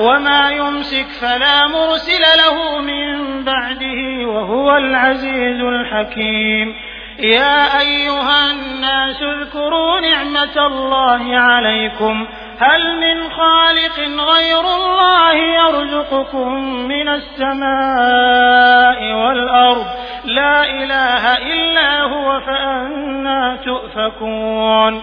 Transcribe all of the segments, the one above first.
وما يمسك فلا مرسل له من بعده وهو العزيز الحكيم. يا أيها الناس اذكروا نعمة الله عليكم. هل من خالق غير الله يرزقكم من السماء والأرض؟ لا إله إلا هو فأنا تؤفكون.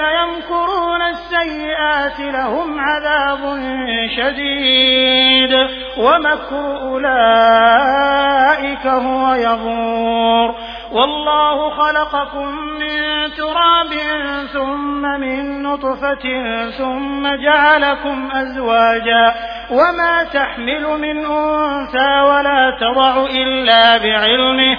والذين يمكرون السيئات لهم عذاب شديد. ومكر أولئك هو يبور والله خلقكم من تراب ثم من نطفة ثم جعلكم أزواجا. وما تحمل من أنثى ولا تضع إلا بعلمه.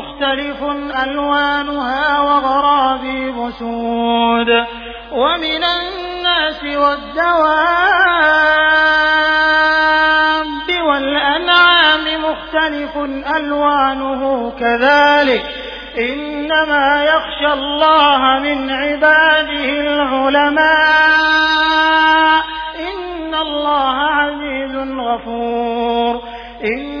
مختلف ألوانها وغرابيب سود ومن الناس والدواب والأنعام مختلف ألوانه كذلك إنما يخشى الله من عباده العلماء إن الله عزيز غفور إن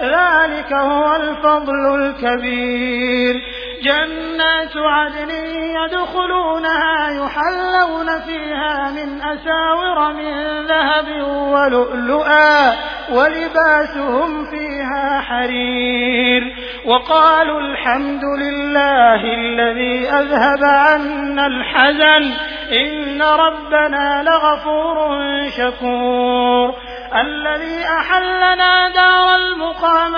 ذلك هو الفضل الكبير. جنات عدن يدخلونها يحلون فيها من أساور من ذهب ولؤلؤا ولباسهم فيها حرير. وقالوا الحمد لله الذي أذهب عنا الحزن. إن ربنا لغفور شكور. الذي دار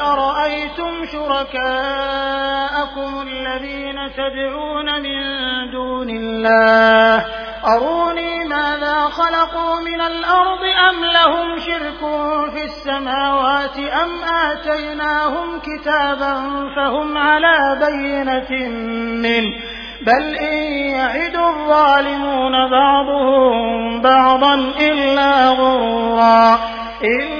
أرأيتم شركاءكم الذين تدعون من دون الله أروني ماذا خلق خلقوا من الأرض أم لهم شرك في السماوات أم آتيناهم كتابا فهم على بينة منه بل إن يعد الظالمون بعضهم بعضا إلا إن